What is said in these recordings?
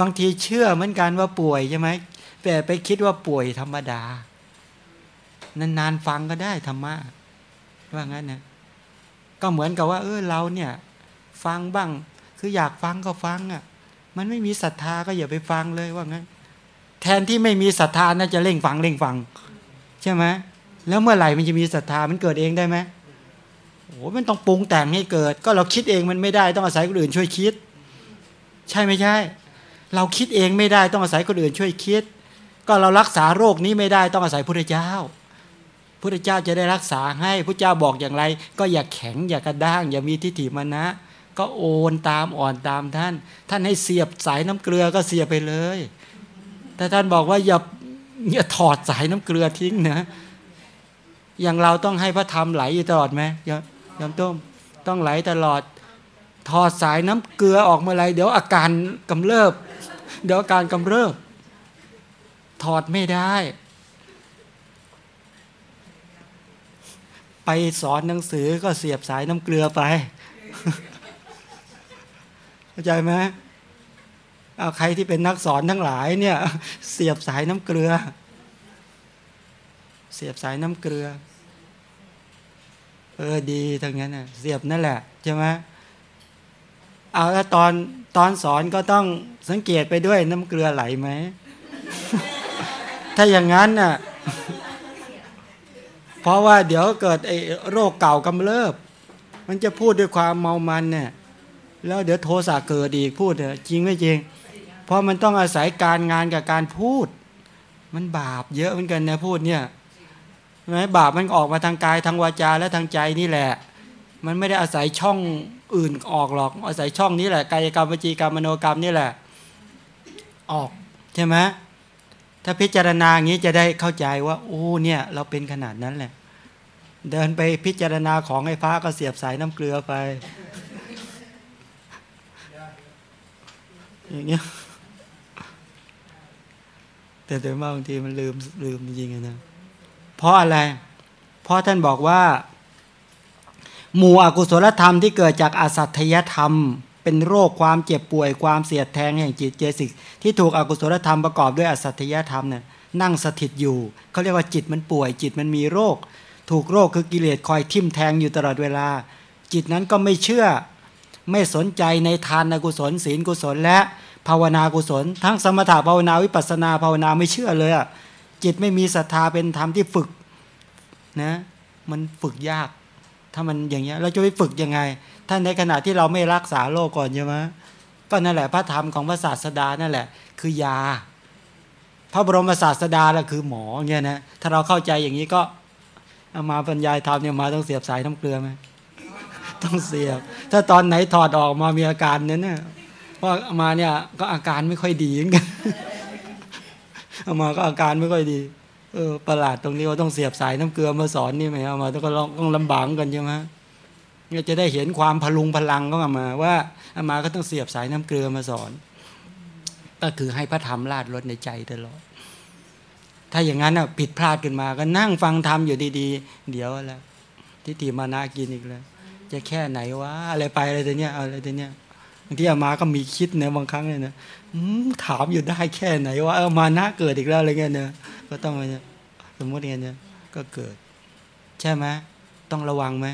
บางทีเชื่อเหมือนกันว่าป่วยใช่ไหมแต่ไปคิดว่าป่วยธรรมดา นานๆฟังก็ได้ธรรมะว่างั้นนะก็เหมือนกับว่า เออเราเนี่ย ฟังบ้าง คืออยากฟังก็ฟังอะ มันไม่มีศรัทธาก็อย่าไปฟังเลยว่างั้น แทนที่ไม่มีศรัทธาน่าจะเร่งฟังเร่งฟัง ใช่ไหมแล้วเมื่อไหร่มันจะมีศรัทธามันเกิดเองได้ไหมโอ้มันต้องปรุงแต่งให้เกิด ก็เราคิดเองมันไม่ได้ต้องอาศัยคนอื่นช่วยคิด ใช่ไม่ใช่ เราคิดเองไม่ได้ต้องอาศัยคนอื่นช่วยคิด ก็เรารักษาโรคนี้ไม่ได้ต้องอาศัยพระเจ้าพระเจ้าจะได้รักษาให้พระเจ้าบอกอย่างไร ก็อย่าแข็งอย่ากระด้าง อย่ามีทิฏฐิมานะ ก็โอนตามอ่อนตามท่าน ท่านให้เสียบสายน้ำเกลือก็เสียบไปเลย แต่ท่านบอกว่าอย่าอย่าถอดสายน้ำเกลือทิ้งนะ อย่างเราต้องให้พระธรรมไหลอยู่ตลอดไหมยยมต้มต้องไหลตลอด ถอดสายน้ำเกลือออกเมื่อไรเดี๋ยวอาการกำเริบ เดี๋ยวอาการกำเริบ ถอดไม่ได้ ไปสอนหนังสือก็เสียบสายน้ำเกลือไปเข้าใจไหมเอาใครที่เป็นนักสอนทั้งหลายเนี่ย เสียบสายน้ำเกลือ เสียบสายน้ำเกลือ เออดีทั้งนั้นน่ะเสียบนั่นแหละใช่ไหม เอาแล้วตอนตอนสอนก็ต้องสังเกตไปด้วยน้ำเกลือไหลไหม ถ้าอย่างนั้นน่ะ เพราะว่าเดี๋ยวเกิดไอ้โรคเก่ากำเริบ มันจะพูดด้วยความเมามันเนี่ย แล้วเดี๋ยวโทสะเกิดอีกพูดเถอะจริงไม่จริง เพราะมันต้องอาศัยการงานกับการพูด มันบาปเยอะเหมือนกันนะพูดเนี่ยไหมบาปมันออกมาทางกายทางวาจาและทางใจนี่แหละ มันไม่ได้อาศัยช่อง อื่นออกหรอกอาศัยช่องนี้แหละกายกรรมวจีกรรมมโนกรรมนี่แหละ ออกใช่ไหมถ้าพิจารณาอย่างนี้จะได้เข้าใจว่า โอ้เนี่ย เราเป็นขนาดนั้นแหละ เดินไปพิจารณาของไอ้ฟ้าก็เสียบสายน้ำเกลือไป อย่างเงี้ยแต่โดยมากบางทีมันลืมลืมจริงๆนะเพราะอะไร เพราะท่านบอกว่า หมู่อกุศลธรรมที่เกิดจากอสัตยธรรม เป็นโรคความเจ็บป่วยความเสียดแทงแห่งจิตเจสิกที่ถูกอกุศลธรรมประกอบด้วยอสัตยธรรมเนี่ยนั่งสถิตอยู่เขาเรียกว่าจิตมันป่วย จิตมันมีโรค ถูกโรคคือกิเลสคอยทิ่มแทงอยู่ตลอดเวลา จิตนั้นก็ไม่เชื่อ ไม่สนใจในทานกุศลศีลกุศล และภาวนากุศล ทั้งสมถะภาวนาวิปัสนาภาวนาไม่เชื่อเลยอะจิตไม่มีศรัทธาเป็นธรรมที่ฝึกนะมันฝึกยาก ถ้ามันอย่างเงี้ยเราจะไปฝึกยังไงท่านในขณะที่เราไม่รักษาโรคก่อนใช่ไหมก็นั่นแหละพระธรรมของพระศาสดานั่นแหละ คือยา พระบรมศาสดาแหละคือหมอเงี้ยนะถ้าเราเข้าใจอย่างนี้ก็เอามาบรรยายธรรมเนี่ยมาต้องเสียบสายน้ำเกลือไหมต้องเสียบ ถ้าตอนไหนถอดออกมามีอาการนั้นนี่ยพราะมาเนี่ยก็อาการไม่ค่อยดีเหมือนกันเอามาก็อาการไม่ค่อยดี เออประหลาดตรงนี้ว่าต้องเสียบสายน้ำเกลือมาสอนนี่ไหมเอามาต้องก็ต้องลำบากกันใช่ไหมเนี่ยจะได้เห็นความพลุงพลังก็มา ว่าอามาก็ต้องเสียบสายน้ำเกลือมาสอน ก็คือให้พระธรรมลาดรถในใจตลอด ถ้าอย่างนั้นอะผิดพลาดขึ้นมาก็นั่งฟังธรรมอยู่ดีๆ เดี๋ยวแล้วทิฏฐิมานากินอีกแล้ว จะแค่ไหนวะอะไรไปอะไรตัวเนี้ยอะไรตัวเนี้ยางทีอามาก็มีคิดเนบางครั้งเลยนะถามอยู่ได้แค่ไหนว่าเออมานะเกิดอีกแล้วอะไรเงี้ยเนะก็ต้องเนี่ยสมมติเงี้ยเนี่ยก็เกิด ใช่ไหมต้องระวังไหม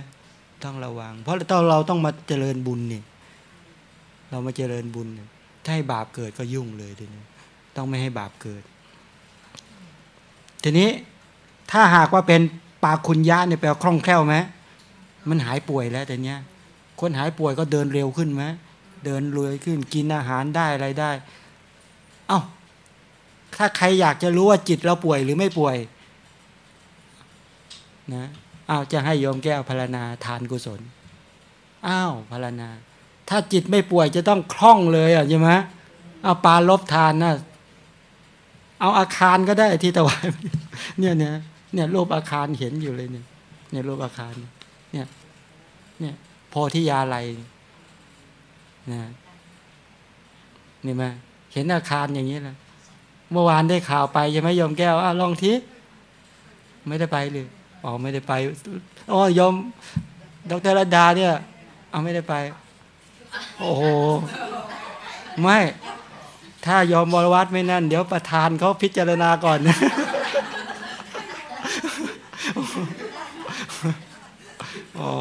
ต้องระวัง เพราะเราเราต้องมาเจริญบุญเนี่ยเรามาเจริญบุญเนี่ยถ้าให้บาปเกิดก็ยุ่งเลยทีนี้ต้องไม่ให้บาปเกิด ทีนี้ถ้าหากว่าเป็นปาคุณยะเนี่ยแปลคล่องแคล่วไหมมันหายป่วยแล้วแต่เนี้ยคนหายป่วยก็เดินเร็วขึ้นไหม เดินรวยขึ้นกินอาหารได้อะไรได้ เอา้า ถ้าใครอยากจะรู้ว่าจิตเราป่วยหรือไม่ป่วย นะอ้าวจะให้โยมแก้วพารณาทานกุศลอ้าวพารณา ถ้าจิตไม่ป่วยจะต้องคล่องเลยอะใช่ไหมเอาปลาลบทานนะเอาอาคารก็ได้ที่ถวายเนี่ยเนี่ยเนี่ยรูปอาคารเห็นอยู่เลยเนี่ยเนี่ยรูปอาคารเนี่ยเนี่ยโพธิยาลัย นะนี่มาเห็นอาคารอย่างนี้แหละเมื่อวานได้ข่าวไปยังไม่ยอมแก้วอะลองทีไม่ได้ไปเลยอ๋อไม่ได้ไปอ๋อยอมดรรดาเนี่ย เอาไม่ได้ไป โอ้โหไม่ ถ้ายอมบรวัดไม่นั่น เดี๋ยวประธานเขาพิจารณาก่อนนะอ๋อ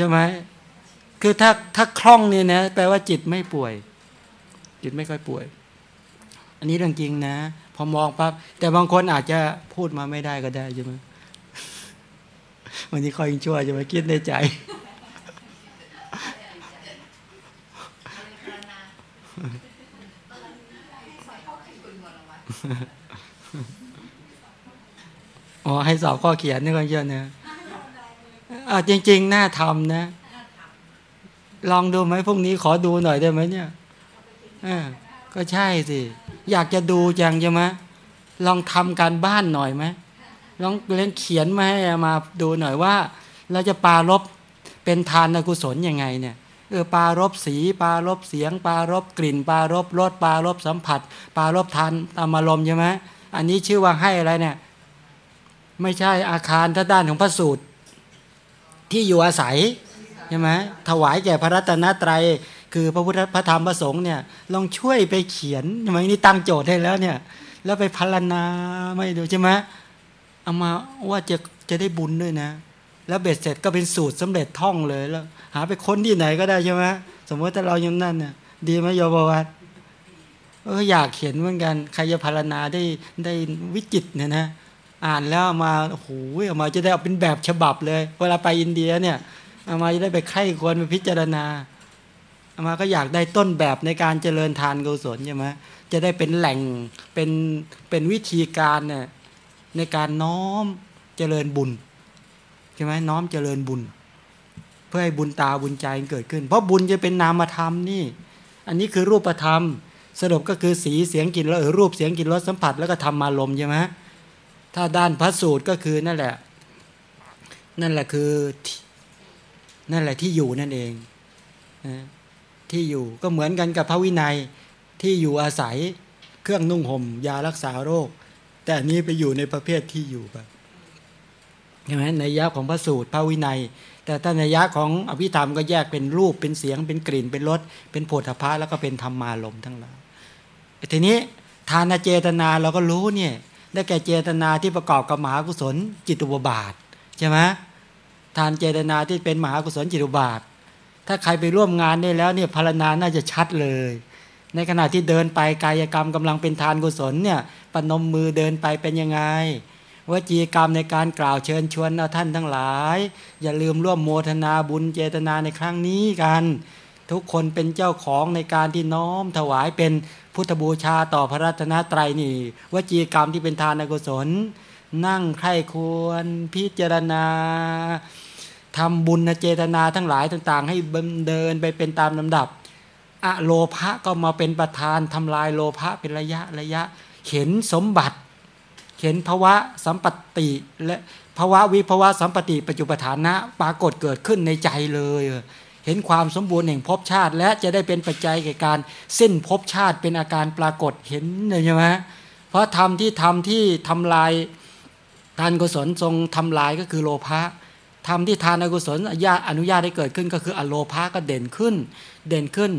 ใช่ไหมคือถ้าถ้าคล่องเนี่ยนะแปลว่าจิตไม่ป่วย จิตไม่ค่อยป่วย อันนี้เรื่องจริงนะพอมองปั๊บแต่บางคนอาจจะพูดมาไม่ได้ก็ได้ใช่ไหมวันนี้คอยยิงชั่วจะมาคิดในใจ อ๋อให้สอบข้อเขียนนี่ก็เยอะนะ อ่าจริง ๆ น่าทำนะ ลองดูไหมพรุ่งนี้ขอดูหน่อยได้ไหมเนี่ยอ่าก็ใช่สิ อยากจะดูจังใช่ไหมลองทำการบ้านหน่อยไหมลองเล่นเขียนมาให้มาดูหน่อยว่า เราจะปารบเป็นทานกุศลยังไงเนี่ยเออปารบสีปารบเสียง ปารบกลิ่น ปารบรสปารบสัมผัส ปารบทานตามอารมณ์ใช่ไหมอันนี้ชื่อว่าให้อะไรเนี่ย ไม่ใช่อาคารท่าด้านของพระสูตร ที่อยู่อาศัยใช่ไหมถวายแก่พระรัตนตรัย คือพระพุทธพระธรรมพระสงฆ์เนี่ยลองช่วยไปเขียนใช่ไหมนี่ตั้งโจทย์ให้แล้วเนี่ย แล้วไปพัลนาไม่ดูใช่ไหมเอามาว่าจะจะได้บุญด้วยนะ แล้วเบ็ดเสร็จก็เป็นสูตรสำเร็จท่องเลยแล้ว หาไปค้นที่ไหนก็ได้ใช่ไหมสมมติถ้าเรายังนั่นเนี่ยดีไหมโยบวัตเอออยากเขียนเหมือนกันใครจะพารนาได้ได้วิจิตเนี่ยนะ อ่านแล้วมาโอ้โหเอามาจะได้เอาเป็นแบบฉบับเลย เวลาไปอินเดียเนี่ยเอามาจะได้ไปไข้ควรไปพิจารณาเอามาก็อยากได้ต้นแบบในการเจริญทานกุศลใช่ไหมจะได้เป็นแหล่งเป็นเป็นวิธีการเนี่ยในการน้อมเจริญบุญใช่ไหมน้อมเจริญบุญ เพื่อให้บุญตาบุญใจเกิดขึ้น เพราะบุญจะเป็นนามธรรมนี่ อันนี้คือรูปธรรม สรุปก็คือสีเสียงกลิ่นรสรูปเสียงกลิ่นรสสัมผัสแล้วก็ธรรมารมใช่ไหม ถ้าด้านพระสูตรก็คือนั่นแหละ นั่นแหละคือ นั่นแหละที่อยู่นั่นเองที่อยู่ก็เหมือนกันกับพระวินัยที่อยู่อาศัยเครื่องนุ่งห่มยารักษาโรค แต่นี้ไปอยู่ในประเภทที่อยู่ไปใช่ไหมในยะของพระสูตรพระวินัย แต่ถ้าในยะของอภิธรรมก็แยกเป็นรูปเป็นเสียงเป็นกลิ่นเป็นรสเป็นโผฏฐะแล้วก็เป็นธรรมารมทั้งหลายทีนี้ทานเจตนาเราก็รู้เนี่ย ได้แก่เจตนาที่ประกอบกับมหากุศลจิตุบบาทใช่ไหมทานเจตนาที่เป็นมหากุศลจิตุบาท ถ้าใครไปร่วมงานได้แล้วเนี่ยพารนาน่าจะชัดเลย ในขณะที่เดินไปกายกรรมกำลังเป็นทานกุศลเนี่ยปนมมือเดินไปเป็นยังไงวจีกรรมในการกล่าวเชิญชวนท่านทั้งหลาย อย่าลืมร่วมโมทนาบุญเจตนาในครั้งนี้กัน ทุกคนเป็นเจ้าของในการที่น้อมถวายเป็นพุทธบูชาต่อพระรัตนตรัยนี่วจีกรรมที่เป็นทานกุศล นั่งใครควรพิจารณาทำบุญเจตนาทั้งหลายต่างๆ ให้เดินไปเป็นตามลำดับอะโลภะก็มาเป็นประธานทำลายโลภะเป็นระยะระยะ เห็นสมบัติ เห็นภาวะสัมปติและภาวะวิภาวะสัมปติปัจจุปฐานะปรากฏเกิดขึ้นในใจเลย เห็นความสมบูรณ์แห่งภพชาติ และจะได้เป็นปัจจัยแก่การสิ้นภพชาติเป็นอาการปรากฏเห็นเลยใช่ไหมเพราะธรรมที่ทำที่ทำลายทานกุศลทรงทำลายก็คือโลภะธรรมที่ทานอกุศลอนุญาตอนุญาตให้เกิดขึ้นก็คืออโลภะก็เด่นขึ้น เด่นขึ้น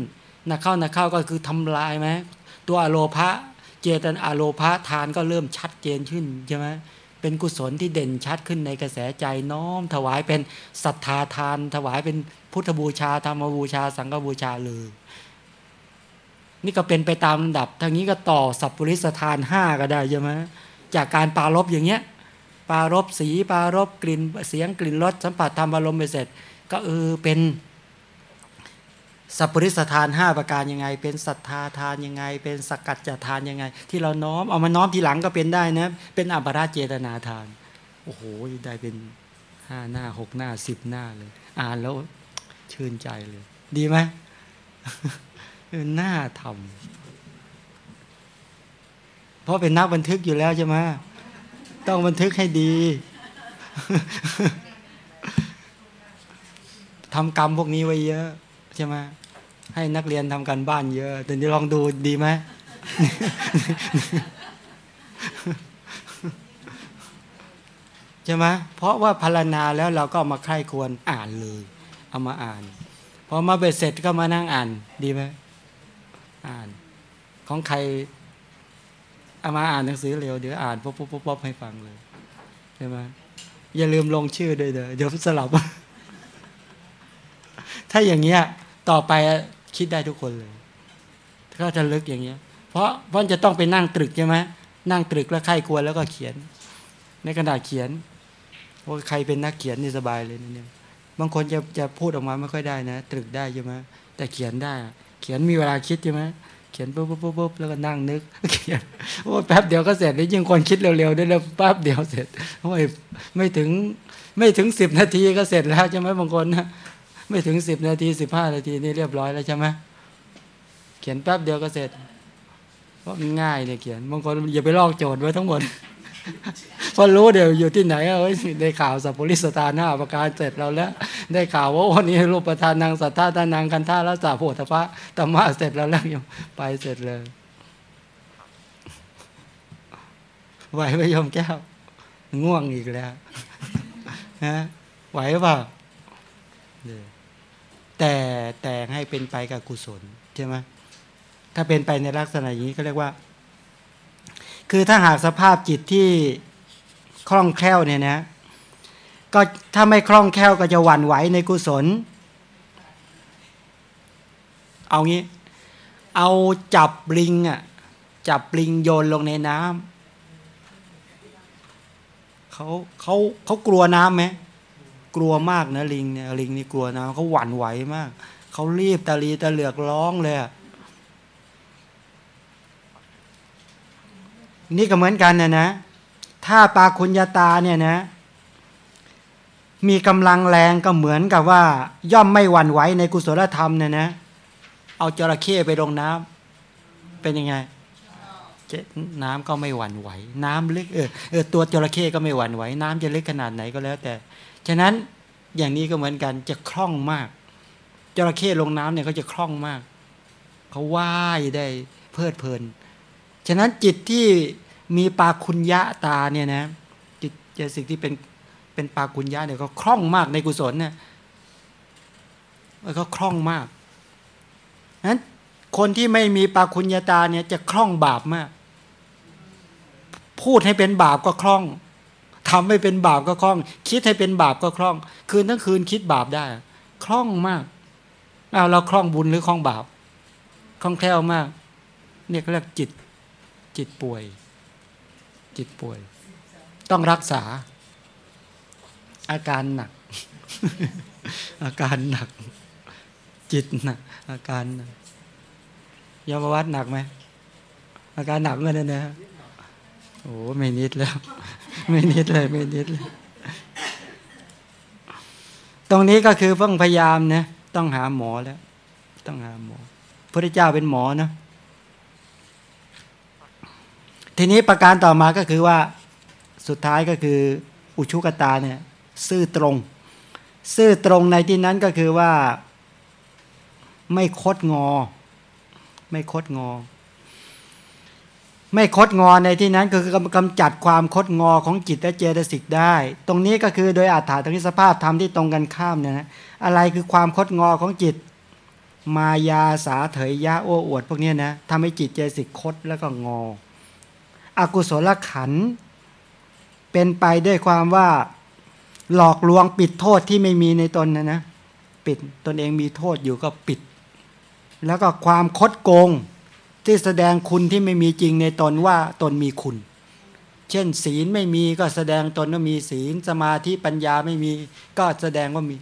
นักเข้านักเข้าก็คือทำลายไหมตัวอโลภะเจตันอโลภะทานก็เริ่มชัดเจนขึ้นใช่ไหมเป็นกุศลที่เด่นชัดขึ้นในกระแสใจน้อม ถวายเป็นศรัทธาทาน ถวายเป็น พุทธบูชาธรรมบูชา สังฆบูชาเลยนี่ก็เป็นไปตามลำดับทางนี้ก็ต่อสัพปริสทานห้าก็ได้ใช่ไหมจากการปารบอย่างเงี้ยปารบสีปารบกลิ่นเสียงกลิ่นรสสัมผัสธรรมอารมณ์ไปเสร็จ ก็เออเป็นสัพปริสทานห้าประการยังไง เป็นศรัทธาทานยังไง เป็นสกัดจทานยังไง ที่เราน้อมเอามาน้อมทีหลังก็เป็นได้นะเป็นอัปราเจตนาทาน โอ้โหได้เป็นห้าหน้าหกหน้าสิบหน้าเลย อ่านแล้ว ชื่นใจเลย ดีไหมหน้าทำเพราะเป็นนักบันทึกอยู่แล้วใช่ไหมต้องบันทึกให้ดีทำกรรมพวกนี้ไว้เยอะใช่ไหมให้นักเรียนทำการบ้านเยอะแต่นี้ลองดูดีไหมใช่ไหมเพราะว่าพารณาแล้วเราก็มาใคร่ควรอ่านเลย เอามาอ่านพอมาเบ็ดเสร็จก็มานั่งอ่านดีไหมอ่าน ของใครเอามาอ่านหนังสือเร็วเดี๋ยวอ่านปุ๊บปุ๊บป๊บให้ฟังเลยใช่ไหมอย่าลืมลงชื่อด้วยเดี๋ยวเดี๋ยวสลับ ถ้าอย่างเงี้ย ต่อไปคิดได้ทุกคนเลยก็จะลึกอย่างเงี้ย เพราะเพราะจะต้องไปนั่งตรึกใช่ไหมนั่งตรึกแล้วใครควรแล้วก็เขียน ในกระดาษเขียนว่าใครเป็นนักเขียนนี่สบายเลยนะเนี่ย บางคนจะจะพูดออกมาไม่ค่อยได้นะ ตรึกได้ใช่ไหมแต่เขียนได้ เขียนมีเวลาคิดใช่ไหมเขียนปุ๊บปุ๊บปุ๊บปุ๊บแล้วก็นั่งนึกเขียนโอ้แป๊บเดียวก็เสร็จนี่ยิ่งคนคิดเร็วๆได้แล้วแป๊บเดียวเสร็จโอ้ยไม่ถึงไม่ถึงสิบนาทีก็เสร็จแล้วใช่ไหมบางคนนะไม่ถึงสิบนาทีสิบห้านาทีนี่เรียบร้อยแล้วใช่ไหมเขียนแป๊บเดียวก็เสร็จเพราะมันง่ายเนี่ยเขียนบางคนอย่าไปลอกโจทย์ไว้ทั้งหมด พอรู้เดี๋ยวอยู่ที่ไหนเอ้ยได้ข่าวสัพพุริสตาหน้าประการเสร็จเราแล้ว ได้ข่าวว่าวันนี้รูปประธานนางสัทธาตานางกันท่าแล้วสาโพธพะธรรมะเสร็จแล้วแล้วยังไปเสร็จเลยไหวไหมยมแก้ว ง่วงอีกแล้วฮะไหวเปล่าแต่แต่ให้เป็นไปกับกุศลใช่ไหมถ้าเป็นไปในลักษณะอย่างนี้ก็เรียกว่า คือถ้าหากสภาพจิตที่ คล่องแคล่วเนี่ยนะก็ถ้าไม่คล่องแคล่วก็จะหวั่นไหวในกุศล เอางี้ เอาจับลิงอะจับลิงโยนลงในน้ำเขาเขาเขากลัวน้ำไหมกลัวมากนะลิงเนี่ยลิงนี่กลัวน้ำเขาหวั่นไหวมากเขารีบตะลีตะเหลือกร้องเลยนี่ก็เหมือนกันนะนะ ถ้าปาคุญญาตาเนี่ยนะ มีกำลังแรงก็เหมือนกับว่า ย่อมไม่หวั่นไหวในกุศลธรรมเนี่ยนะ เอาจระเข้ไปลงน้ำเป็นยังไงน้ำก็ไม่หวั่นไหว น้ำลึกเออเออตัวจระเข้ก็ไม่หวั่นไหว น้ำจะลึกขนาดไหนก็แล้ว แต่ ฉะนั้นอย่างนี้ก็เหมือนกันจะคล่องมากจระเข้ลงน้ำเนี่ยเขาจะคล่องมาก เขาว่ายได้เพลิดเพลิน ฉะนั้นจิตที่ มีปาคุญญาตาเนี่ยนะจิตเจสิ่งที่เป็นเป็นปาคุญญาเนี่ยก็คล่องมากในกุศลเนี่ยมันก็คล่องมากนั้นคนที่ไม่มีปาคุญญาตาเนี่ยจะคล่องบาปมาก พูดให้เป็นบาปก็คล่องทำให้เป็นบาปก็คล่อง คิดให้เป็นบาปก็คล่อง คืนทั้งคืนคิดบาปได้ คล่องมากเอาเราคล่องบุญหรือคล่องบาปคล่องแคล่วมาก เนี่ยเขาเรียกจิตจิตป่วย จิตป่วย ต้องรักษา อาการหนัก อาการหนัก จิตหนักอาการหนักยมวัดหนักไหมอาการหนักเงินนะโอ้ไม่นิดแล้ว ไม่นิดเลยไม่นิดเลยตรงนี้ก็คือต้องพยายามนะต้องหาหมอแล้ว ต้องหาหมอพระเจ้าเป็นหมอนะ ทีนี้ประการต่อมาก็คือว่าสุดท้ายก็คืออุชุกตาเนี่ยซื่อตรง ซื่อตรงในที่นั้นก็คือว่าไม่คดงอ ไม่คดงอ ไม่คดงอในที่นั้นก็คือกำจัดความคดงอของจิตและเจตสิกได้ ตรงนี้ก็คือโดยอาถรรพ์ทางสภาพธรรมที่ตรงกันข้ามเนี่ยนะอะไรคือความคดงอของจิต มายาสาเถยยะโอ้อวด พวกนี้นะทำให้จิตเจตสิกคดแล้วก็งอ อกุศลขันเป็นไปด้วยความว่าหลอกลวงปิดโทษที่ไม่มีในตนนะนะปิดตนเองมีโทษอยู่ก็ปิด แล้วก็ความคดโกงที่แสดงคุณที่ไม่มีจริงในตนว่าตนมีคุณ เช่น ศีลไม่มีก็แสดงตนว่ามีศีลสมาธิปัญญาไม่มี ก็แสดงว่ามี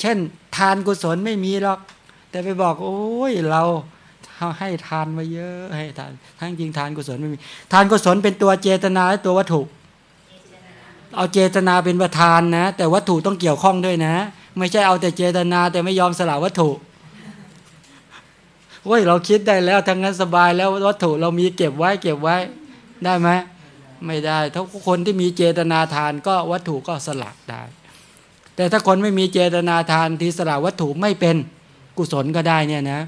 เช่น ทานกุศลไม่มีหรอก แต่ไปบอก โอ้ยเรา ให้ทานมาเยอะให้ทานทั้งจริงทานกุศลไม่มีทานกุศลเป็นตัวเจตนาและตัววัตถุ เอาเจตนาเป็นประธานนะ แต่วัตถุต้องเกี่ยวข้องด้วยนะ ไม่ใช่เอาแต่เจตนาแต่ไม่ยอมสละวัตถุโอ้ยเราคิดได้แล้วทั้งนั้นสบายแล้ววัตถุเรามีเก็บไว้เก็บไว้ได้ไหมไม่ได้ ถ้าคนที่มีเจตนาทานก็วัตถุก็สละได้ แต่ถ้าคนไม่มีเจตนาทานที่สละวัตถุไม่เป็นกุศลก็ได้เนี่ยนะ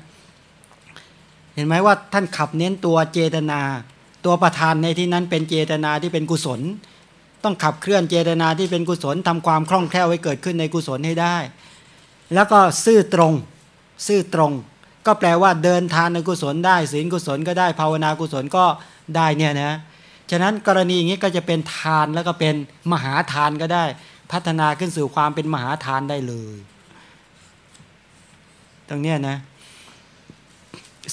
เห็นไหมว่าท่านขับเน้นตัวเจตนา ตัวประธานในที่นั้นเป็นเจตนาที่เป็นกุศล ต้องขับเคลื่อนเจตนาที่เป็นกุศลทำความคล่องแคล่วให้เกิดขึ้นในกุศลให้ได้ แล้วก็ซื่อตรง ซื่อตรง ก็แปลว่าเดินทานในกุศลได้ศีลกุศลก็ได้ภาวนากุศลก็ได้เนี่ยนะฉะนั้นกรณีอย่างนี้ก็จะเป็นทานแล้วก็เป็นมหาทานก็ได้ พัฒนาขึ้นสู่ความเป็นมหาทานได้เลย ตรงเนี้ยนะ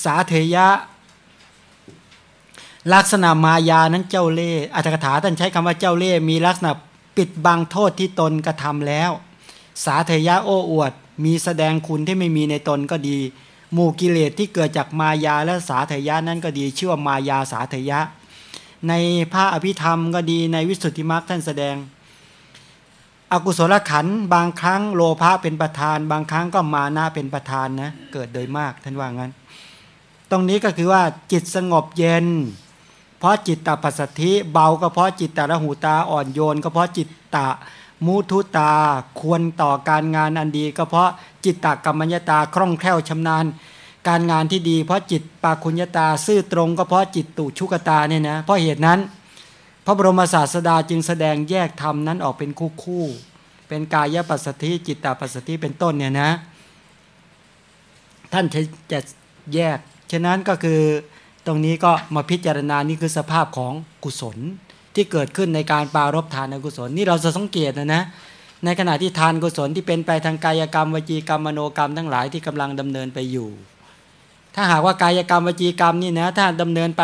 สาเทยะ ลักษณะมายานั้นเจ้าเล่อัตถกถาท่านใช้คำว่าเจ้าเล่มีลักษณะปิดบังโทษที่ตนกระทำแล้ว สาเทยะโอ้อวด มีแสดงคุณที่ไม่มีในตนก็ดี หมู่กิเลสที่เกิดจากมายาและสาเทยะนั้นก็ดีชื่อว่ามายาสาเทยะ ในพระอภิธรรมก็ดีในวิสุทธิมรรคท่านแสดงอกุศลขันบางครั้งโลภะเป็นประธาน บางครั้งก็มานะเป็นประธานนะเกิดโดยมากท่านว่างั้น ตรงนี้ก็คือว่าจิตสงบเย็น เพราะจิตตปัสสธิเบาก็เพราะจิตตระหูตาอ่อนโยน ก็เพราะจิตตะมุทุตาควรต่อการงานอันดี ก็เพราะจิตตกรรมัญตาคล่องแคล่วชำนาญ การงานที่ดี เพราะจิตปาคุญญตาซื่อตรง ก็เพราะจิตตุชุกตาเนี่ยนะเพราะเหตุนั้น พระบรมศาสดาจึงแสดงแยกธรรมนั้นออกเป็นคู่คู่เป็นกายปัสสธิจิตตปัสสธิเป็นต้นเนี่ยนะ ท่านจะแยก ฉะนั้นก็คือตรงนี้ก็มาพิจารณานี่คือสภาพของกุศลที่เกิดขึ้นในการปารบทานกุศลนี่เราจะสังเกตนะนะในขณะที่ทานกุศลที่เป็นไปทางกายกรรมวจีกรรมมโนกรรมทั้งหลายที่กำลังดำเนินไปอยู่ ถ้าหากว่ากายกรรมวจีกรรมนี่นะถ้าดำเนินไป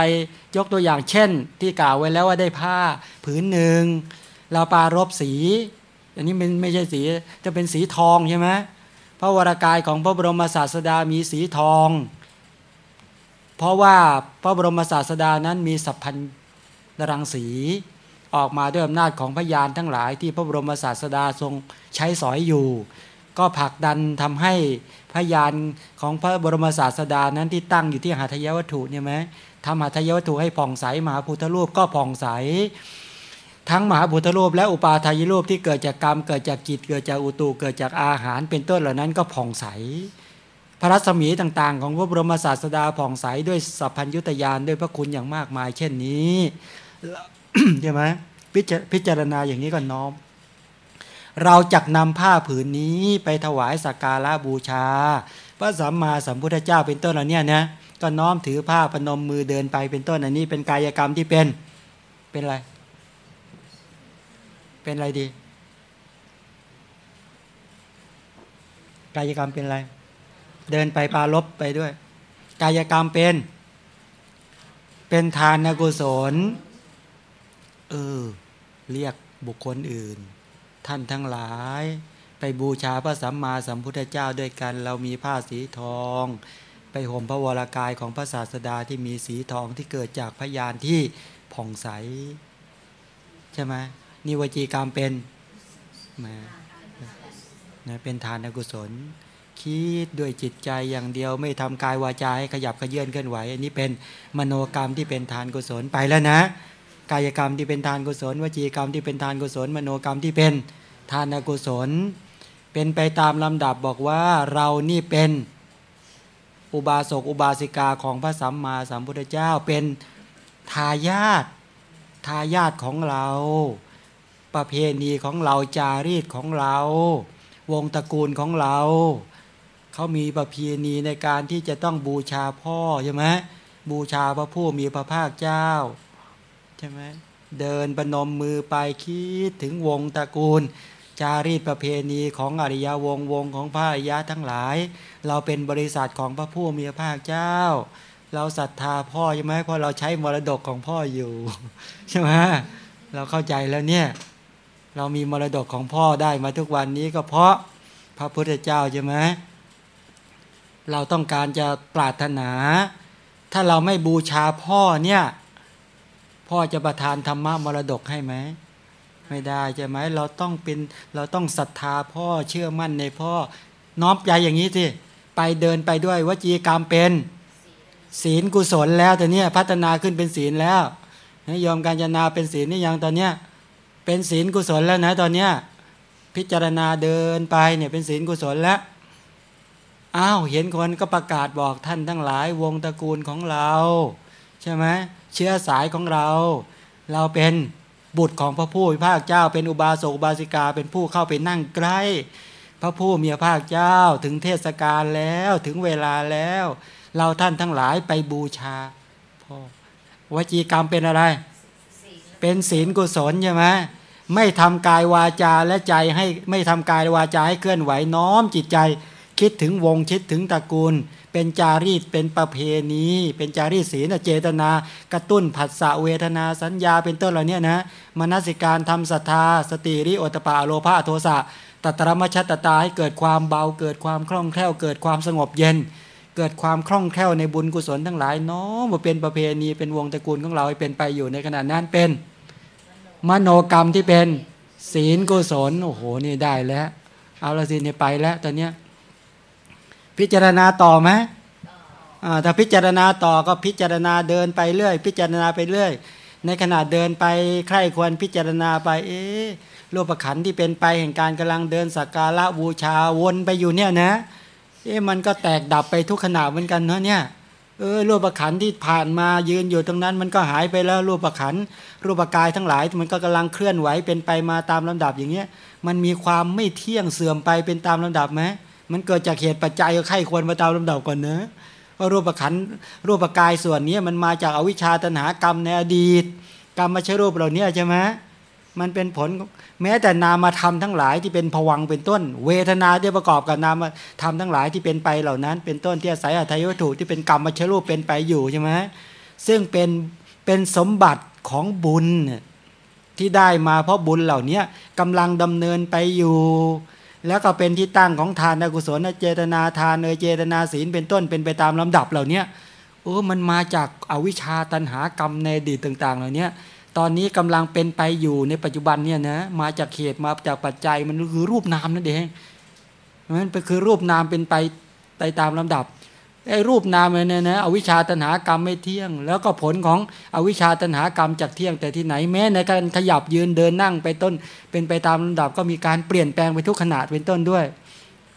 ยกตัวอย่างเช่น ที่กล่าวไว้แล้วว่าได้ผ้าผืนหนึ่งเราปารบสีอันนี้มันไม่ใช่สีจะเป็นสีทองใช่ไหมพระวรากายของพระบรมศาสดามีสีทอง เพราะว่าพระบรมศาสดานั้นมีสัพพันรังสีออกมาด้วยอำนาจของพยานทั้งหลายที่พระบรมศาสดาทรงใช้สอยอยู่ ก็ผลักดันทำให้พยานของพระบรมศาสดานั้นที่ตั้งอยู่ที่หาทยวัตถุเนี่ยไหมทำหาทยวัตถุให้ผ่องใสมหาพุทธรูปก็ผ่องใส ทั้งมหาพุทธรูปและอุปาทายรูปที่เกิดจากกรรมเกิดจากจิตเกิดจากอุตุเกิดจากอาหารเป็นต้นเหล่านั้นก็ผ่องใส พระรัศมีต่าง ๆ ของพระบรมศาสดาผ่องใสด้วยสัพพัญยุตยานด้วยพระคุณอย่างมากมาย เช่นนี้ใช่ไหมพิจารณาอย่างนี้ก็น้อม เราจักนำผ้าผืนนี้ไปถวายสักการะบูชา พระสัมมาสัมพุทธเจ้าเป็นต้นเหล่านี้นะก็น้อมถือผ้าพนมมือเดินไปเป็นต้นอันนี้ เป็นกายกรรมที่เป็นเป็นอะไร เป็นอะไรดี กายกรรมเป็นอะไร เดินไปปาลบไปด้วย กายกรรมเป็น เป็นทานกุศลเออเรียกบุคคลอื่น ท่านทั้งหลาย ไปบูชาพระสัมมาสัมพุทธเจ้าด้วยกัน เรามีผ้าสีทอง ไปห่มพระวรากายของพระศาสดาที่มีสีทองที่เกิดจากพยานที่ผ่องใส ใช่ไหมนิวจีกรรมเป็นมาเป็นทานกุศล คิดด้วยจิตใจอย่างเดียวไม่ทำกายวาจาให้ขยับขยื่นเคลื่อนไหว อันนี้เป็นมโนกรรมที่เป็นทานกุศลไปแล้วนะ กายกรรมที่เป็นทานกุศล วจีกรรมที่เป็นทานกุศล มโนกรรมที่เป็นทานกุศล เป็นไปตามลำดับบอกว่าเรานี่เป็นอุบาสกอุบาสิกาของพระสัมมาสัมพุทธเจ้าเป็นทายาททายาทของเรา ประเพณีของเราจารีตของเรา วงตระกูลของเรา เขามีประเพณีในการที่จะต้องบูชาพ่อใช่ไหมบูชาพระผู้มีพระภาคเจ้าใช่ไหมเดินประนมมือไปคิดถึงวงตระกูล จารีตประเพณีของอริยวงวงของพระอริยะทั้งหลาย เราเป็นบริษัทของพระผู้มีพระภาคเจ้า เราศรัทธาพ่อใช่ไหมเพราะเราใช้มรดกของพ่ออยู่ใช่ไหมเราเข้าใจแล้วเนี่ยเรามีมรดกของพ่อได้มาทุกวันนี้ก็เพราะพระพุทธเจ้าใช่ไหม เราต้องการจะปรารถนา ถ้าเราไม่บูชาพ่อเนี่ยพ่อจะประทานธรรมะมรดกให้ไหมไม่ได้ใช่ไหมเราต้องเป็นเราต้องศรัทธาพ่อเชื่อมั่นในพ่อ น้อมใจอย่างนี้สิไปเดินไปด้วยวจีกรรมเป็น ศีลกุศลแล้วแต่เนี้ยพัฒนาขึ้นเป็นศีลแล้วยอมการจนาเป็นศีลนี่ยังตอนเนี้ยเป็นศีลกุศลแล้วนะตอนเนี้ยพิจารณาเดินไปเนี่ยเป็นศีลกุศลแล้ว อ้าวเห็นคนก็ประกาศบอกท่านทั้งหลายวงตระกูลของเรา ใช่ไหมเชื้อสายของเรา เราเป็นบุตรของพระผู้พิพากเจ้า เป็นอุบาสกอุบาสิกาเป็นผู้เข้าไปนั่งใกล้ พระผู้มีพระภาคเจ้าถึงเทศกาลแล้วถึงเวลาแล้ว เราท่านทั้งหลายไปบูชาพ่อวจีกรรมเป็นอะไร เป็นศีลกุศลใช่ไหมไม่ทำกายวาจาและใจให้ไม่ทำกายวาจาให้เคลื่อนไหวน้อมจิตใจ คิดถึงวงคิดถึงตระกูล เป็นจารีตเป็นประเพณี เป็นจารีตศีลเจตนา กระตุ้นผัสสะเวทนาสัญญาเป็นต้นเหล่านี้นะมนสิการทำศรัทธา สติริโอตปะโลภะโทสะตัตรมชัตตาให้เกิดความเบาเกิดความคล่องแคล่ว เกิดความสงบเย็น เกิดความคล่องแคล่วในบุญกุศลทั้งหลายน้อมมาเป็นประเพณีเป็นวงตระกูลของเราให้เป็นไปอยู่ในขณะนั้นเป็น มโนกรรมที่เป็นศีลกุศลโอ้โหนี่ได้แล้ว เอาละสิเนี่ยไปแล้วตอนเนี้ย พิจารณาต่อไหมถ้าพิจารณาต่อก็พิจารณาเดินไปเรื่อย พิจารณาไปเรื่อย ในขณะเดินไปใครควรพิจารณาไป เอ๊ะรูปขันที่เป็นไปแห่งการกำลังเดินสักการะบูชาวนไปอยู่เนี่ยนะ เอ๊ะมันก็แตกดับไปทุกขณะเหมือนกันเนาะเนี่ยเออรูปขันที่ผ่านมายืนอยู่ตรงนั้น มันก็หายไปแล้วรูปขันรูปกายทั้งหลายมันก็กำลังเคลื่อนไหวเป็นไปมาตามลำดับอย่างเงี้ย มันมีความไม่เที่ยงเสื่อมไปเป็นตามลำดับไหม มันเกิดจากเหตุปัจจัยก็ไข้ควรมาตามลำดับก่อนเนอะว่ารูปขันรูปกายส่วนนี้มันมาจากอวิชชาตนากรรมในอดีต กรรมมาชรูปเหล่านี้ใช่ไหมมันเป็นผลแม้แต่นามาทำทั้งหลายที่เป็นผวังเป็นต้น เวทนาที่ประกอบกับนามาทำทั้งหลายที่เป็นไปเหล่านั้น เป็นต้นที่อาศัยอัตยวัตถุที่เป็นกรรมมาชรูปเป็นไปอยู่ใช่ไหมซึ่งเป็นเป็นสมบัติของบุญที่ได้มาเพราะบุญเหล่านี้กำลังดำเนินไปอยู่ แล้วก็เป็นที่ตั้งของทานกุศลเจตนาทานเอเจตนาศีลเป็นต้นเป็นไปตามลำดับเหล่านี้โอ้มันมาจากอาวิชชาตันหากรรมในอดีตต่าง ๆ เหล่านี้ตอนนี้กำลังเป็นไปอยู่ในปัจจุบันเนี่ยนะมาจากเหตุมาจากปัจจัยมันคือรูปนามนั่นเองมันเป็นคือรูปนามเป็นไปไปตามลำดับ ไอ้รูปนามเนี่ยนะอวิชาตัณหากรรมไม่เที่ยง แล้วก็ผลของอวิชาตัณหากรรมจากเที่ยงแต่ที่ไหนแม้ในการขยับยืนเดินนั่งไปต้น เป็นไปตามลำดับก็มีการเปลี่ยนแปลงไปทุกขนาดเป็นต้นด้วย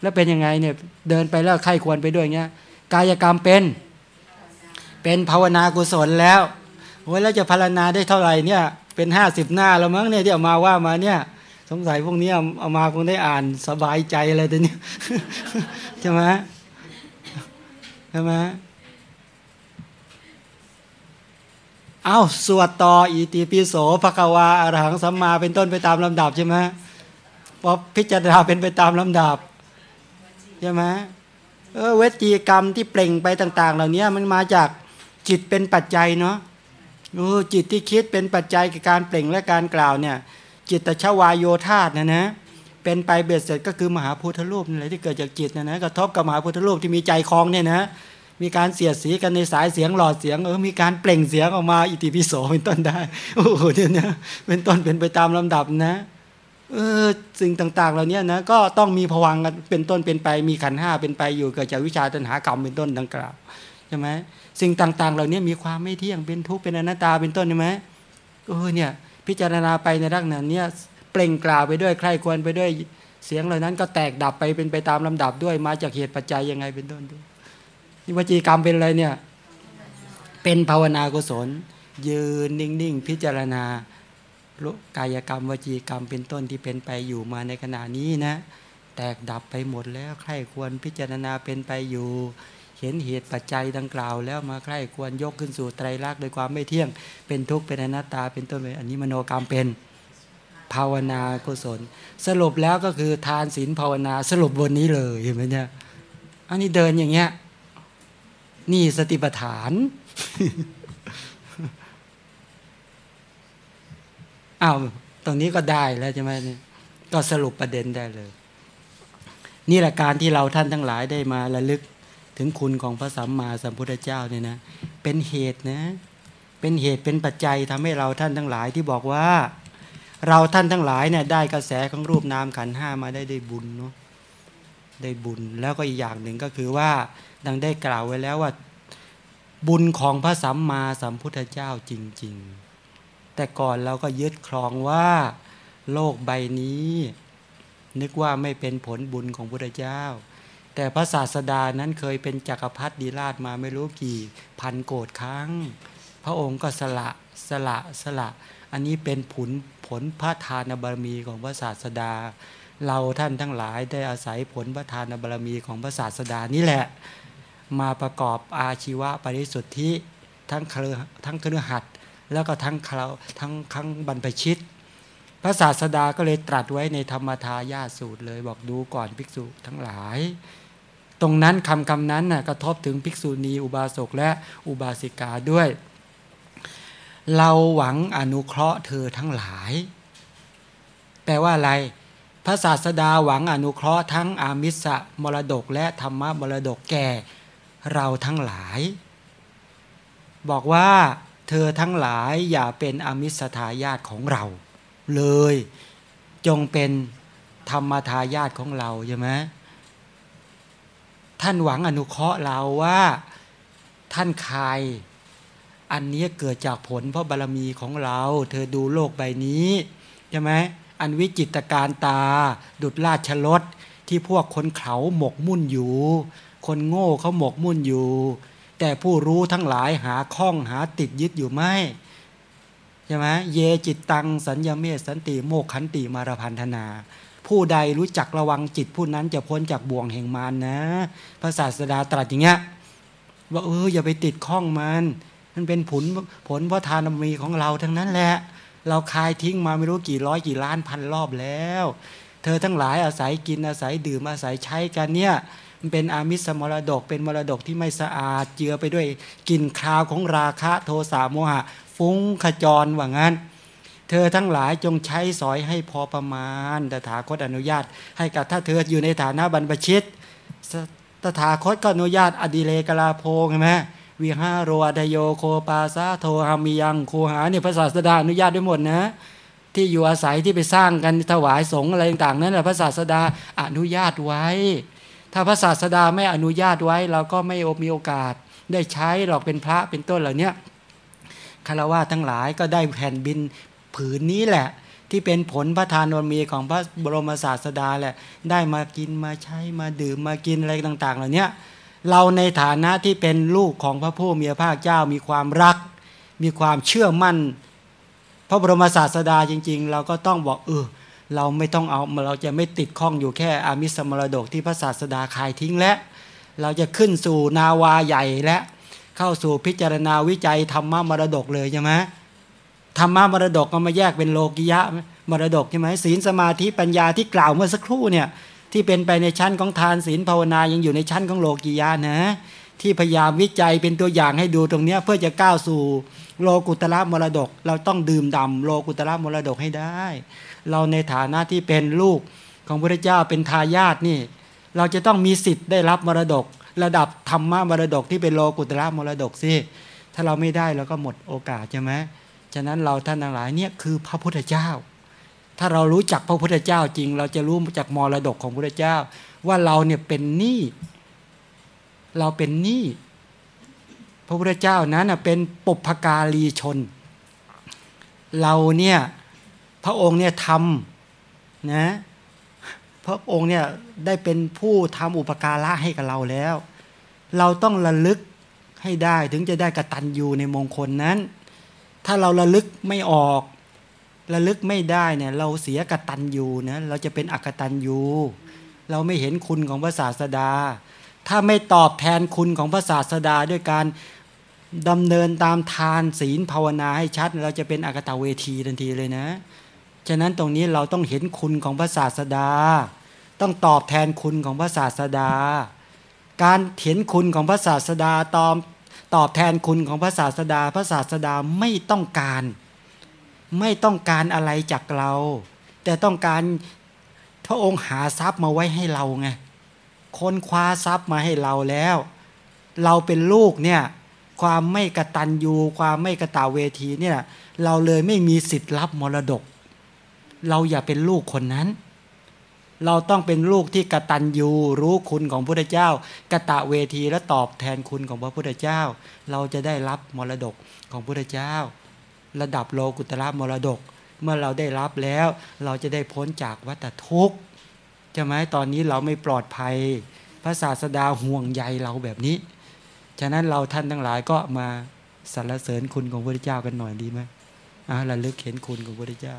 แล้วเป็นยังไงเนี่ยเดินไปแล้วใครควรไปด้วยเงี้ยกายกรรมเป็นเป็นภาวนากุศลแล้วโอ้ยแล้วจะพารณาได้เท่าไหร่เนี่ยเป็นห้าสิบหน้าแล้วมั้งเนี่ยที่เอามาว่ามาเนี่ยสงสัยพวกนี้เอามาคงได้อ่านสบายใจอะไรตัวนี้ใช่ไหม ใช่ไหมเอาสวดต่ออีติปิโสภควาอรหังสัมมาเป็นต้นไปตามลำดับใช่ไหมพอพิจารณาเป็นไปตามลำดับใช่ไหมเออเวจีกรรมที่เปล่งไปต่าง ๆ เหล่านี้มันมาจากจิตเป็นปัจจัยเนาะโอ้จิตที่คิดเป็นปัจจัยกับการเปล่งและการกล่าวเนี่ย จิตตชวายโยธาตนะนะ เป็นไปเบ็ดเสร็จก็คือมหาพุทธรูปอะไรที่เกิดจากจิตนะนะกระทบกับมหาพุทธรูปที่มีใจคลองเนี่ยนะมีการเสียดสีกันในสายเสียงหลอดเสียงเออมีการเปล่งเสียงออกมาอิติปิโสเป็นต้นได้โอ้โหเนี่ยนะเป็นต้นเป็นไปตามลำดับนะเออสิ่งต่าง ๆ เหล่านี้นะก็ต้องมีผวังกันเป็นต้นเป็นไปมีขันห้าเป็นไปอยู่เกิดจากวิชาตัณหากรรมเป็นต้นดังกล่าวใช่ไหมสิ่งต่าง ๆ เหล่านี้มีความไม่เที่ยงเป็นทุกข์เป็นอนัตตาเป็นต้นใช่ไหมเออเนี่ยพิจารณาไปในรักนั้นเนี่ย เปล่งกล่าวไปด้วยใครควรไปด้วยเสียงเหล่านั้นก็แตกดับไปเป็นไปตามลำดับด้วยมาจากเหตุปัจจัยยังไงเป็นต้นด้วยนี่วจีกรรมเป็นอะไรเนี่ย เป็นภาวนากุศล ยืนนิ่ง ๆ พิจารณากายกรรมวจีกรรมเป็นต้นที่เป็นไปอยู่มาในขณะนี้นะ แตกดับไปหมดแล้วใครควรพิจารณาเป็นไปอยู่ เห็นเหตุปัจจัยดังกล่าว แล้วมาใครควรยกขึ้นสู่ไตรลักษณ์โดยความไม่เที่ยงเป็นทุกข์เป็นอนัตตาเป็นต้นไปอันนี้มโนกรรมเป็น ภาวนากุศล สรุปแล้วก็คือทานศีลภาวนาสรุปบนนี้เลยเห็นไหมเนี่ยอันนี้เดินอย่างเงี้ยนี่สติปัฏฐานอ้าวตรงนี้ก็ได้แล้วใช่ไหมเนี่ยก็สรุปประเด็นได้เลย นี่แหละการที่เราท่านทั้งหลายได้มาระลึกถึงคุณของพระสัมมาสัมพุทธเจ้าเนี่ยนะ เป็นเหตุนะ เป็นเหตุเป็นปัจจัยทำให้เราท่านทั้งหลายที่บอกว่า เราท่านทั้งหลายเนี่ยได้กระแสของรูปนามขันห้ามาได้ได้บุญเนาะได้บุญแล้วก็อีกอย่างหนึ่งก็คือว่าดังได้กล่าวไว้แล้วว่าบุญของพระสัมมาสัมพุทธเจ้าจริง ๆ แต่ก่อนเราก็ยึดครองว่าโลกใบนี้ นึกว่าไม่เป็นผลบุญของพุทธเจ้า แต่พระศาสดานั้นเคยเป็นจักรพรรดิราชมาไม่รู้กี่ พันโกดครั้ง พระองค์ก็สละสละสละ อันนี้เป็นผลผลพระทานบารมีของพระศาสดา เราท่านทั้งหลายได้อาศัยผลประทานบารมีของพระศาสดานี่แหละ มาประกอบอาชีวะปริสุทธิทั้งเครือทั้งเครือหัดแล้วก็ทั้งเขาทั้งครั้งบรรพชิต พระศาสดาก็เลยตรัสไว้ในธรรมทายาสูตรเลยบอกดูก่อนภิกษุทั้งหลาย ตรงนั้นคำคำนั้นน่ะกระทบถึงภิกษุณีอุบาสกและอุบาสิกาด้วย เราหวังอนุเคราะห์เธอทั้งหลาย แปลว่าอะไร พระศาสดาหวังอนุเคราะห์ทั้งอามิสะมรดกและธรรมะมรดกแก่เราทั้งหลาย บอกว่าเธอทั้งหลายอย่าเป็นอมิสทายาตของเรา เลย จงเป็นธรรมทายาตของเราใช่ไหมท่านหวังอนุเคราะห์เราว่า ท่านใคร อันนี้เกิดจากผลเพราะบารรมีของเรา เธอดูโลกใบนี้ใช่ไหมอันวิจิตการตา ดุดราชรถที่พวกคนเขาหมกมุ่นอยู่ คนโง่เขาหมกมุ่นอยู่ แต่ผู้รู้ทั้งหลายหาข้องหาติดยึดอยู่ไม่ใช่ไหมเยจิตตังสัญญเมสันติโมกขันติมารพันธนา ผู้ใดรู้จักระวังจิตผู้นั้นจะพ้นจากบ่วงแห่งมารนนะพระศาสดาตรัสอย่างเงี้ยว่าเอออย่าไปติดข้องมัน มันเป็นผลผลเพราะทานมีของเราทั้งนั้นแหละ เราคายทิ้งมาไม่รู้กี่ร้อยกี่ล้านพันรอบแล้ว เธอทั้งหลายอาศัยกินอาศัยดื่มอาศัยใช้กันเนี่ยมันเป็นอามิสมรดกเป็นมรดกที่ไม่สะอาดเจือไปด้วยกลิ่นคาวของราคะโทสะโมหะ ฟุ้งขจรว่างั้น เธอทั้งหลายจงใช้สอยให้พอประมาณตถาคตอนุญาต ให้กับถ้าเธออยู่ในฐานะบรรพชิตตถาคตก็อนุญาตอดิเลกลาโพใช่ไหม วิหารโรอดโยโคปาซาโทหามียังโคหาเนี่ยพระศาสดาอนุญาตด้วยหมดนะ ที่อยู่อาศัยที่ไปสร้างกันถวายสงฆ์อะไรต่างๆนั้นแหละพระศาสดาอนุญาตไว้ ถ้าพระศาสดาไม่อนุญาตไว้ เราก็ไม่มีโอกาส ได้ใช้หรอกเป็นพระเป็นต้นเหล่านี้คารวะทั้งหลายก็ได้แผ่นบินผืนนี้แหละ ที่เป็นผลพระทานนมีของพระบรมศาสดาแหละได้มากินมาใช้มาดื่มมากินอะไรต่าง ๆ เหล่านี้ เราในฐานะที่เป็นลูกของพระผู้มีพระภาคเจ้ามีความรัก มีความเชื่อมั่น พระบรมศาสดาจริง ๆ เราก็ต้องบอกเออเราไม่ต้องเอาเราจะไม่ติดข้องอยู่แค่อามิสมรดกที่พระศาสดาคายทิ้งแล้วเราจะขึ้นสู่นาวาใหญ่และเข้าสู่พิจารณาวิจัยธรรมมรดกเลยใช่ไหมธรรมมรดกก็มาแยกเป็นโลกิยะมรดกใช่ไหมศีลสมาธิปัญญาที่กล่าวเมื่อสักครู่เนี่ย ที่เป็นไปในชั้นของทานศีลภาวนายังอยู่ในชั้นของโลกียานะ ที่พยายามวิจัยเป็นตัวอย่างให้ดูตรงนี้เพื่อจะก้าวสู่โลกุตระมรดก เราต้องดื่มด่าโลกุตระมรดกให้ได้ เราในฐานะที่เป็นลูกของพระเจ้าเป็นทายาทนี่ เราจะต้องมีสิทธิ์ได้รับมรดก ระดับธรรมะมรดกที่เป็นโลกุตระมรดกสิถ้าเราไม่ได้เราก็หมดโอกาสใช่ไหมฉะนั้นเราท่านทั้งหลายเนี่ยคือพระพุทธเจ้า ถ้าเรารู้จักพระพุทธเจ้าจริง เราจะรู้จากมรดกของพระพุทธเจ้า ว่าเราเนี่ยเป็นหนี้เราเป็นหนี้พระพุทธเจ้านั้นเป็นปุพการีชน เราเนี่ยพระองค์เนี่ยทำนะพระองค์เนี่ยได้เป็นผู้ทำอุปการะให้กับเราแล้ว เราต้องระลึกให้ได้ถึงจะได้กระตันยูในมงคลนั้น ถ้าเราระลึกไม่ออก ระลึกไม่ได้เนี่ยเราเสียกตัญญูนะเราจะเป็นอกตัญญูเราไม่เห็นคุณของพระศาสดา ถ้าไม่ตอบแทนคุณของพระศาสดาด้วยการดำเนินตามทานศีลภาวนาให้ชัด เราจะเป็นอกตเวทีทันทีเลยนะ ฉะนั้นตรงนี้เราต้องเห็นคุณของพระศาสดา ต้องตอบแทนคุณของพระศาสดา การเห็นคุณของพระศาสดาตอบตอบแทนคุณของพระศาสดา พระศาสดาไม่ต้องการ ไม่ต้องการอะไรจากเรา แต่ต้องการพระองค์หาทรัพย์มาไว้ให้เราไงค้นคว้าทรัพย์มาให้เราแล้ว เราเป็นลูกเนี่ยความไม่กระตันยูความไม่กระตาเวทีเนี่ยเราเลยไม่มีสิทธิ์รับมรดก เราอย่าเป็นลูกคนนั้น เราต้องเป็นลูกที่กระตันยูรู้คุณของพระพุทธเจ้ากระตะเวทีและตอบแทนคุณของพระพุทธเจ้า เราจะได้รับมรดกของพระพุทธเจ้า ระดับโลกุตระมรดก เมื่อเราได้รับแล้ว เราจะได้พ้นจากวัฏทุกข์ใช่ไหมตอนนี้เราไม่ปลอดภัย พระศาสดาห่วงใยเราแบบนี้ ฉะนั้นเราท่านทั้งหลายก็มาสรรเสริญคุณของพระพุทธเจ้ากันหน่อยดีไหมอ่าระลึกเห็นคุณของพระพุทธเจ้า